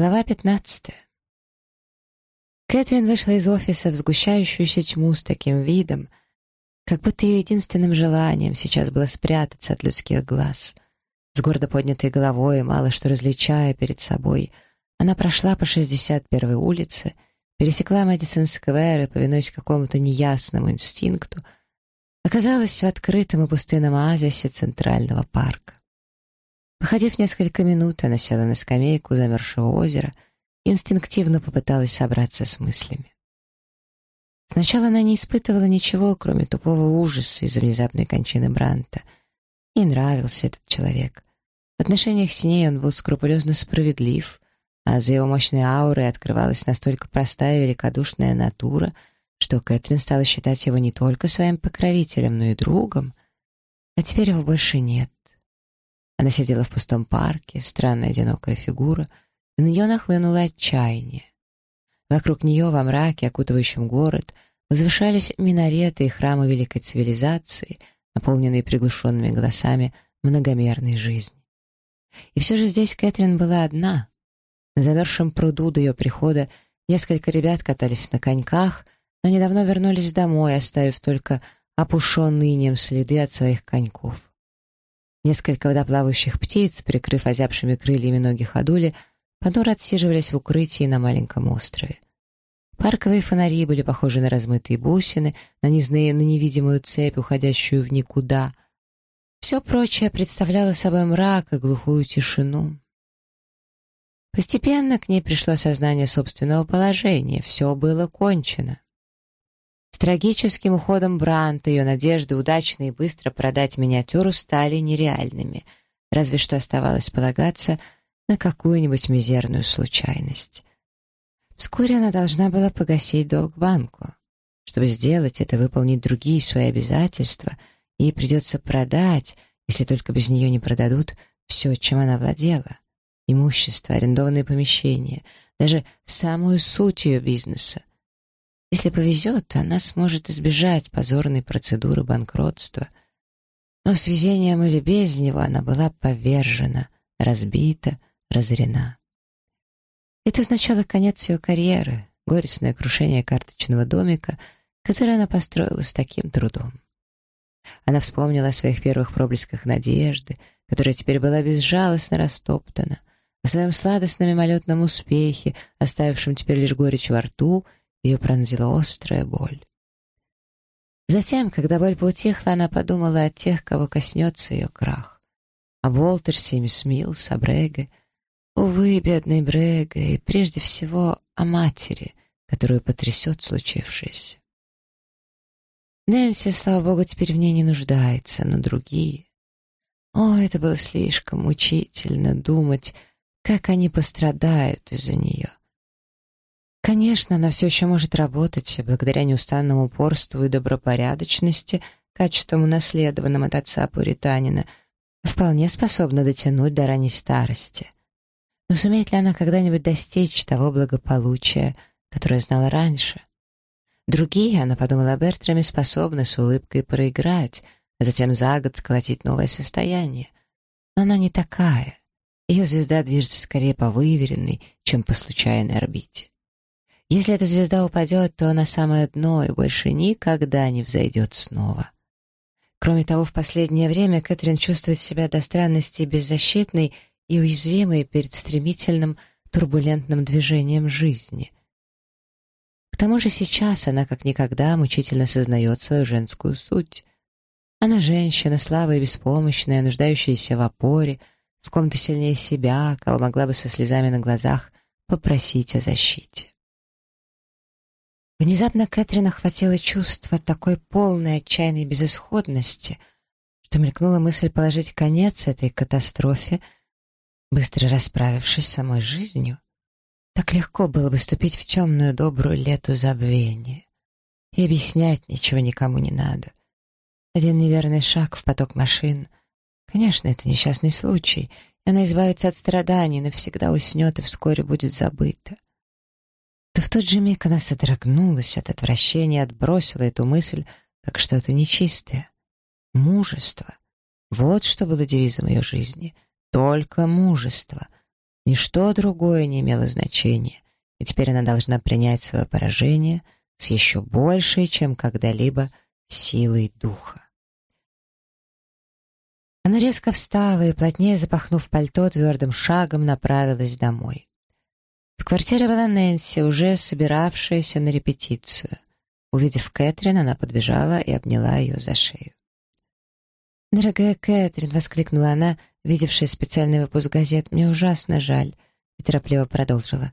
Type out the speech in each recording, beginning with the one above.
Глава пятнадцатая. Кэтрин вышла из офиса в сгущающуюся тьму с таким видом, как будто ее единственным желанием сейчас было спрятаться от людских глаз. С гордо поднятой головой, мало что различая перед собой, она прошла по 61-й улице, пересекла Мэдисон-сквер и, повинуясь какому-то неясному инстинкту, оказалась в открытом и пустынном оазисе Центрального парка. Походив несколько минут, она села на скамейку замерзшего озера и инстинктивно попыталась собраться с мыслями. Сначала она не испытывала ничего, кроме тупого ужаса из-за внезапной кончины Бранта. Ей нравился этот человек. В отношениях с ней он был скрупулезно справедлив, а за его мощной аурой открывалась настолько простая и великодушная натура, что Кэтрин стала считать его не только своим покровителем, но и другом. А теперь его больше нет. Она сидела в пустом парке, странная одинокая фигура, и на нее нахлынуло отчаяние. Вокруг нее, во мраке, окутывающем город, возвышались минареты и храмы великой цивилизации, наполненные приглушенными голосами многомерной жизни. И все же здесь Кэтрин была одна. На замерзшем пруду до ее прихода несколько ребят катались на коньках, но недавно вернулись домой, оставив только опушенные инеем следы от своих коньков. Несколько водоплавающих птиц, прикрыв озябшими крыльями ноги ходули, понуро отсиживались в укрытии на маленьком острове. Парковые фонари были похожи на размытые бусины, нанизанные на невидимую цепь, уходящую в никуда. Все прочее представляло собой мрак и глухую тишину. Постепенно к ней пришло сознание собственного положения, все было кончено трагическим уходом Бранта ее надежды удачно и быстро продать миниатюру стали нереальными, разве что оставалось полагаться на какую-нибудь мизерную случайность. Вскоре она должна была погасить долг банку. Чтобы сделать это, выполнить другие свои обязательства, ей придется продать, если только без нее не продадут, все, чем она владела. Имущество, арендованные помещения, даже самую суть ее бизнеса. Если повезет, она сможет избежать позорной процедуры банкротства. Но с везением или без него она была повержена, разбита, разорена. Это означало конец ее карьеры, горестное крушение карточного домика, который она построила с таким трудом. Она вспомнила о своих первых проблесках надежды, которая теперь была безжалостно растоптана, о своем сладостном мимолетном успехе, оставившем теперь лишь горечь во рту — ее пронзила острая боль. Затем, когда боль поутихла, она подумала о тех, кого коснется ее крах. О Волтерсе, мисс Милс, о Бреге. Увы, бедный Брега, и прежде всего о матери, которую потрясет случившееся. Нэнси, слава богу, теперь в ней не нуждается, но другие... О, это было слишком мучительно думать, как они пострадают из-за нее. Конечно, она все еще может работать, благодаря неустанному упорству и добропорядочности, качествам, унаследованным от отца Пуританина, вполне способна дотянуть до ранней старости. Но сумеет ли она когда-нибудь достичь того благополучия, которое знала раньше? Другие, она подумала о Бертраме, способны с улыбкой проиграть, а затем за год сколотить новое состояние. Но она не такая. Ее звезда движется скорее по выверенной, чем по случайной орбите. Если эта звезда упадет, то на самое дно и больше никогда не взойдет снова. Кроме того, в последнее время Кэтрин чувствует себя до странности беззащитной и уязвимой перед стремительным, турбулентным движением жизни. К тому же сейчас она как никогда мучительно сознает свою женскую суть. Она женщина, слабая и беспомощная, нуждающаяся в опоре, в ком-то сильнее себя, кого могла бы со слезами на глазах попросить о защите. Внезапно Кэтрин охватило чувство такой полной отчаянной безысходности, что мелькнула мысль положить конец этой катастрофе, быстро расправившись с самой жизнью. Так легко было бы ступить в темную добрую лету забвения. И объяснять ничего никому не надо. Один неверный шаг в поток машин. Конечно, это несчастный случай, она избавится от страданий, навсегда уснет и вскоре будет забыта то в тот же миг она содрогнулась от отвращения, отбросила эту мысль, как что-то нечистое. Мужество. Вот что было девизом ее жизни. Только мужество. Ничто другое не имело значения, и теперь она должна принять свое поражение с еще большей, чем когда-либо, силой духа. Она резко встала и, плотнее запахнув пальто, твердым шагом направилась домой. В квартире была Нэнси, уже собиравшаяся на репетицию. Увидев Кэтрин, она подбежала и обняла ее за шею. «Дорогая Кэтрин!» — воскликнула она, видевшая специальный выпуск газет. «Мне ужасно жаль!» и торопливо продолжила.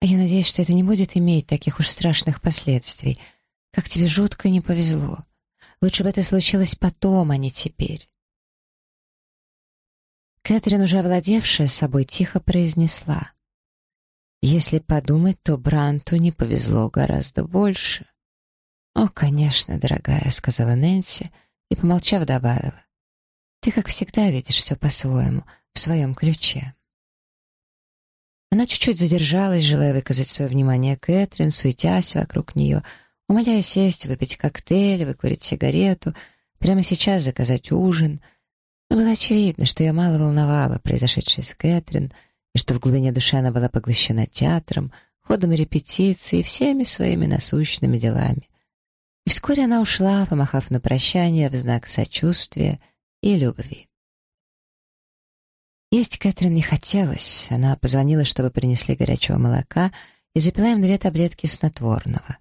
«А я надеюсь, что это не будет иметь таких уж страшных последствий. Как тебе жутко не повезло. Лучше бы это случилось потом, а не теперь». Кэтрин, уже овладевшая собой, тихо произнесла. «Если подумать, то Бранту не повезло гораздо больше». «О, конечно, дорогая», — сказала Нэнси и, помолчав, добавила. «Ты, как всегда, видишь все по-своему, в своем ключе». Она чуть-чуть задержалась, желая выказать свое внимание Кэтрин, суетясь вокруг нее, умоляя сесть, выпить коктейль, выкурить сигарету, прямо сейчас заказать ужин. Но было очевидно, что ее мало волновало произошедшее с Кэтрин, и что в глубине души она была поглощена театром, ходом репетиций и всеми своими насущными делами. И вскоре она ушла, помахав на прощание в знак сочувствия и любви. Есть Кэтрин не хотелось. Она позвонила, чтобы принесли горячего молока, и запила им две таблетки снотворного.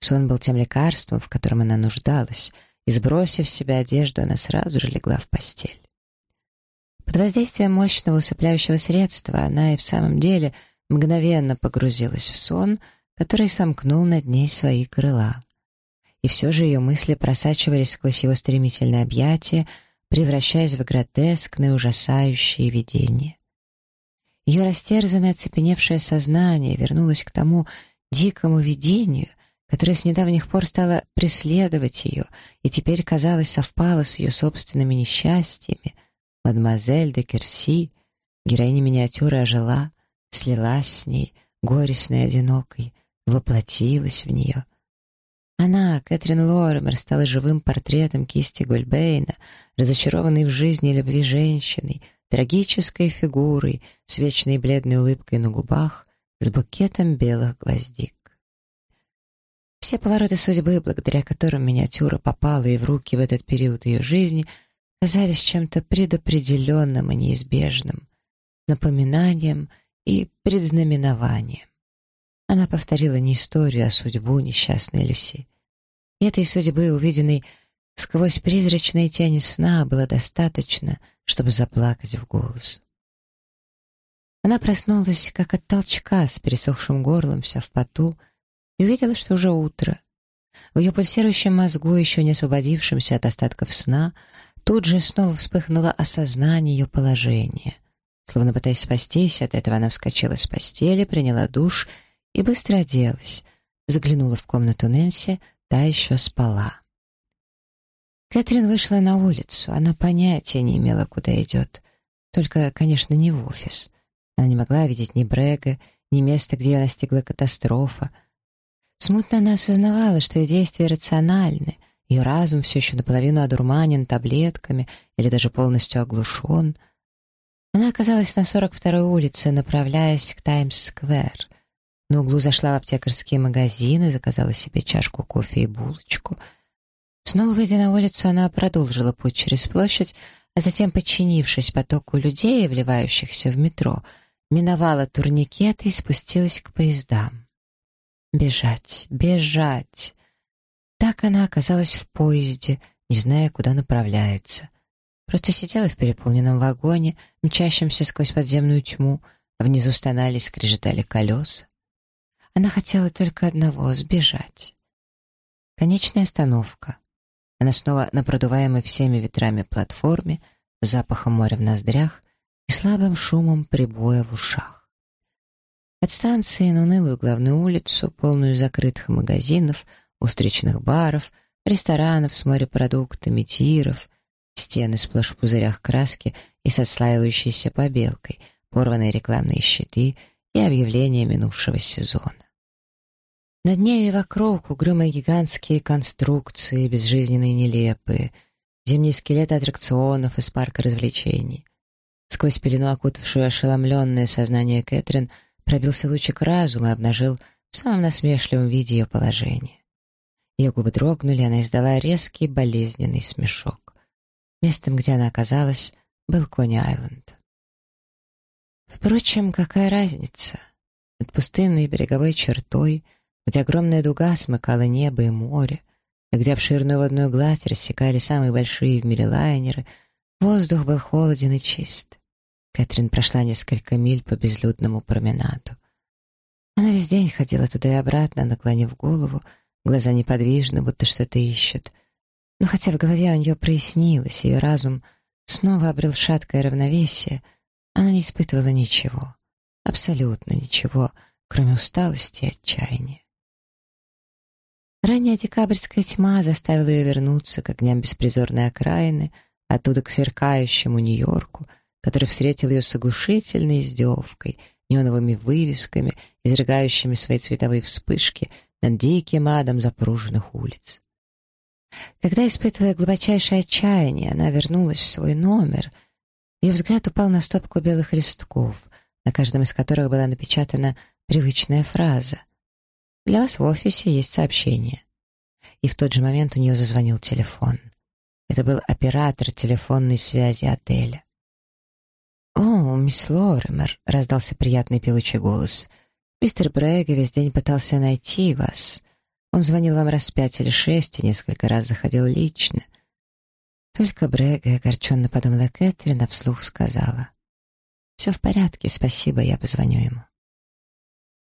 Сон был тем лекарством, в котором она нуждалась, и, сбросив с себя одежду, она сразу же легла в постель. Под воздействием мощного усыпляющего средства она и в самом деле мгновенно погрузилась в сон, который сомкнул над ней свои крыла. И все же ее мысли просачивались сквозь его стремительное объятие, превращаясь в гротескное, ужасающее видение. Ее растерзанное, оцепеневшее сознание вернулось к тому дикому видению, которое с недавних пор стало преследовать ее и теперь, казалось, совпало с ее собственными несчастьями. Мадемуазель де Керси, героиня миниатюры, ожила, слилась с ней, горестной и одинокой, воплотилась в нее — она, Кэтрин Лоремер, стала живым портретом кисти Гольбейна, разочарованной в жизни и любви женщиной, трагической фигурой, с вечной бледной улыбкой на губах, с букетом белых гвоздик. Все повороты судьбы, благодаря которым миниатюра попала ей в руки в этот период ее жизни, казались чем-то предопределенным и неизбежным, напоминанием и предзнаменованием. Она повторила не историю, а судьбу несчастной Люси. Этой судьбы, увиденной сквозь призрачные тени сна, было достаточно, чтобы заплакать в голос. Она проснулась, как от толчка, с пересохшим горлом, вся в поту, и увидела, что уже утро. В ее пульсирующем мозгу, еще не освободившемся от остатков сна, тут же снова вспыхнуло осознание ее положения. Словно пытаясь спастись от этого, она вскочила с постели, приняла душ и быстро оделась, заглянула в комнату Нэнси, та еще спала. Кэтрин вышла на улицу. Она понятия не имела, куда идет. Только, конечно, не в офис. Она не могла видеть ни Брега, ни места, где настигла катастрофа. Смутно она осознавала, что ее действия рациональны, ее разум все еще наполовину одурманен таблетками или даже полностью оглушен. Она оказалась на 42-й улице, направляясь к Таймс-сквер — на углу зашла в аптекарские магазины, заказала себе чашку кофе и булочку. Снова выйдя на улицу, она продолжила путь через площадь, а затем, подчинившись потоку людей, вливающихся в метро, миновала турникет и спустилась к поездам. Бежать, бежать. Так она оказалась в поезде, не зная, куда направляется. Просто сидела в переполненном вагоне, мчащемся сквозь подземную тьму, а внизу стонали и скрежетали колеса. Она хотела только одного — сбежать. Конечная остановка. Она снова на продуваемой всеми ветрами платформе, запахом моря в ноздрях и слабым шумом прибоя в ушах. От станции на унылую главную улицу, полную закрытых магазинов, устричных баров, ресторанов с морепродуктами, тиров, стены сплошь в пузырях краски и со слаивающейся побелкой, порванные рекламные щиты и объявления минувшего сезона. Над ней и вокруг угрюмые гигантские конструкции, безжизненные нелепые, зимние скелеты аттракционов из парка развлечений. Сквозь пелену, окутавшую ошеломленное сознание Кэтрин, пробился лучик разума и обнажил в самом насмешливом виде ее положение. Ее губы дрогнули, она издала резкий болезненный смешок. Местом, где она оказалась, был Кони-Айленд. Впрочем, какая разница? Над пустынной береговой чертой, где огромная дуга смыкала небо и море, и где обширную водную гладь рассекали самые большие в мире лайнеры, воздух был холоден и чист. Кэтрин прошла несколько миль по безлюдному променаду. Она весь день ходила туда и обратно, наклонив голову, глаза неподвижны, будто что-то ищут. Но хотя в голове у нее прояснилось, ее разум снова обрел шаткое равновесие, она не испытывала ничего, абсолютно ничего, кроме усталости и отчаяния. Ранняя декабрьская тьма заставила ее вернуться к огням беспризорной окраины, оттуда к сверкающему Нью-Йорку — который встретил ее с оглушительной издевкой, неоновыми вывесками, изрыгающими свои цветовые вспышки над диким адом запруженных улиц. Когда, испытывая глубочайшее отчаяние, она вернулась в свой номер, ее взгляд упал на стопку белых листков, на каждом из которых была напечатана привычная фраза «Для вас в офисе есть сообщение». И в тот же момент у нее зазвонил телефон. Это был оператор телефонной связи отеля. «О, мисс Лоремер», — раздался приятный певучий голос. «Мистер Брэга весь день пытался найти вас. Он звонил вам раз пять или шесть и несколько раз заходил лично». Только Брэга, огорченно подумала Кэтрин, а вслух сказала. «Все в порядке, спасибо, я позвоню ему».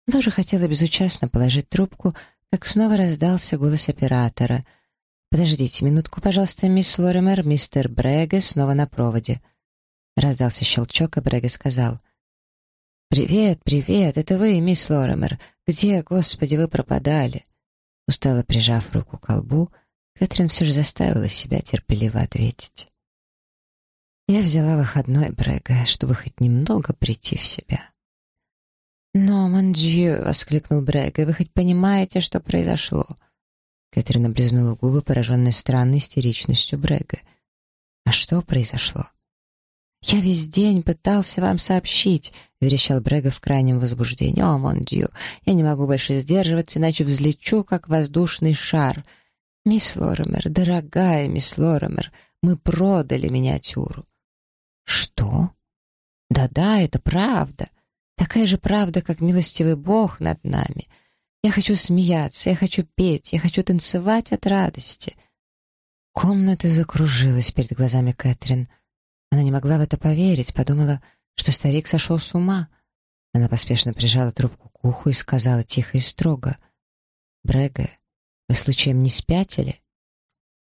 Она уже хотела безучастно положить трубку, как снова раздался голос оператора. «Подождите минутку, пожалуйста, мисс Лоремер, мистер Брэга снова на проводе». Раздался щелчок, и Брэга сказал. «Привет, привет, это вы, мисс Лоремер. Где, господи, вы пропадали?» Устало прижав руку к колбу, Кэтрин все же заставила себя терпеливо ответить. «Я взяла выходной, Брэга, чтобы хоть немного прийти в себя». «Но, мандью!» — воскликнул Брэга. «Вы хоть понимаете, что произошло?» Кэтрин облизнула губы, пораженной странной истеричностью Брэга. «А что произошло?» «Я весь день пытался вам сообщить», — верещал Брега в крайнем возбуждении. «О, мон я не могу больше сдерживаться, иначе взлечу, как воздушный шар. Мисс Лоремер, дорогая мисс Лоремер, мы продали миниатюру». «Что?» «Да-да, это правда. Такая же правда, как милостивый Бог над нами. Я хочу смеяться, я хочу петь, я хочу танцевать от радости». Комната закружилась перед глазами Кэтрин — она не могла в это поверить, подумала, что старик сошел с ума. Она поспешно прижала трубку к уху и сказала тихо и строго. «Брэга, вы случаем не спятили?»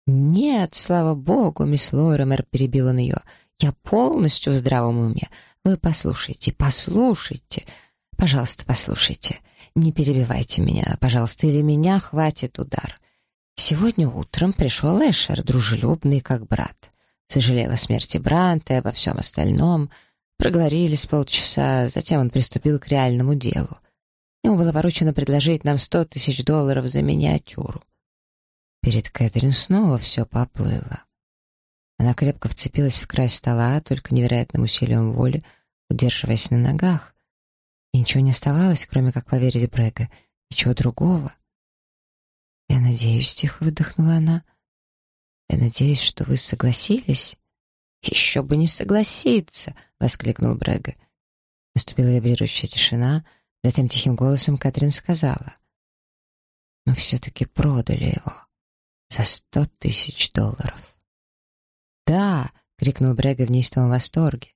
«Нет, слава богу, мисс Лоремер», — перебил он ее. «Я полностью в здравом уме. Вы послушайте, послушайте. Пожалуйста, послушайте. Не перебивайте меня, пожалуйста, или меня хватит удар. Сегодня утром пришел Эшер, дружелюбный, как брат. Сожалел о смерти Бранта и обо всем остальном. Проговорились полчаса, затем он приступил к реальному делу. Ему было поручено предложить нам сто тысяч долларов за миниатюру. Перед Кэтрин снова все поплыло. Она крепко вцепилась в край стола, только невероятным усилием воли, удерживаясь на ногах. И ничего не оставалось, кроме как поверить Брэга, ничего другого. «Я надеюсь», — тихо выдохнула она, — «Я надеюсь, что вы согласились?» «Еще бы не согласиться!» — воскликнул Брэга. Наступила вибрирующая тишина, затем тихим голосом Катрин сказала. «Мы все-таки продали его за сто тысяч долларов». «Да!» — крикнул Брэга в неистовом восторге.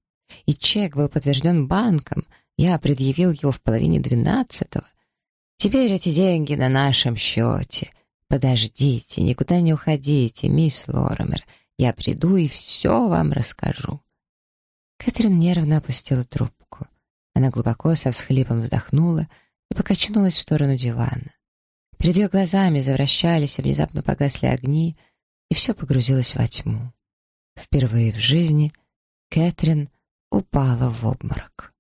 «И чек был подтвержден банком. Я предъявил его в половине двенадцатого. Теперь эти деньги на нашем счете. «Подождите, никуда не уходите, мисс Лоремер. Я приду и все вам расскажу». Кэтрин нервно опустила трубку. Она глубоко со всхлипом вздохнула и покачнулась в сторону дивана. Перед ее глазами завращались и внезапно погасли огни, и все погрузилось во тьму. Впервые в жизни Кэтрин упала в обморок.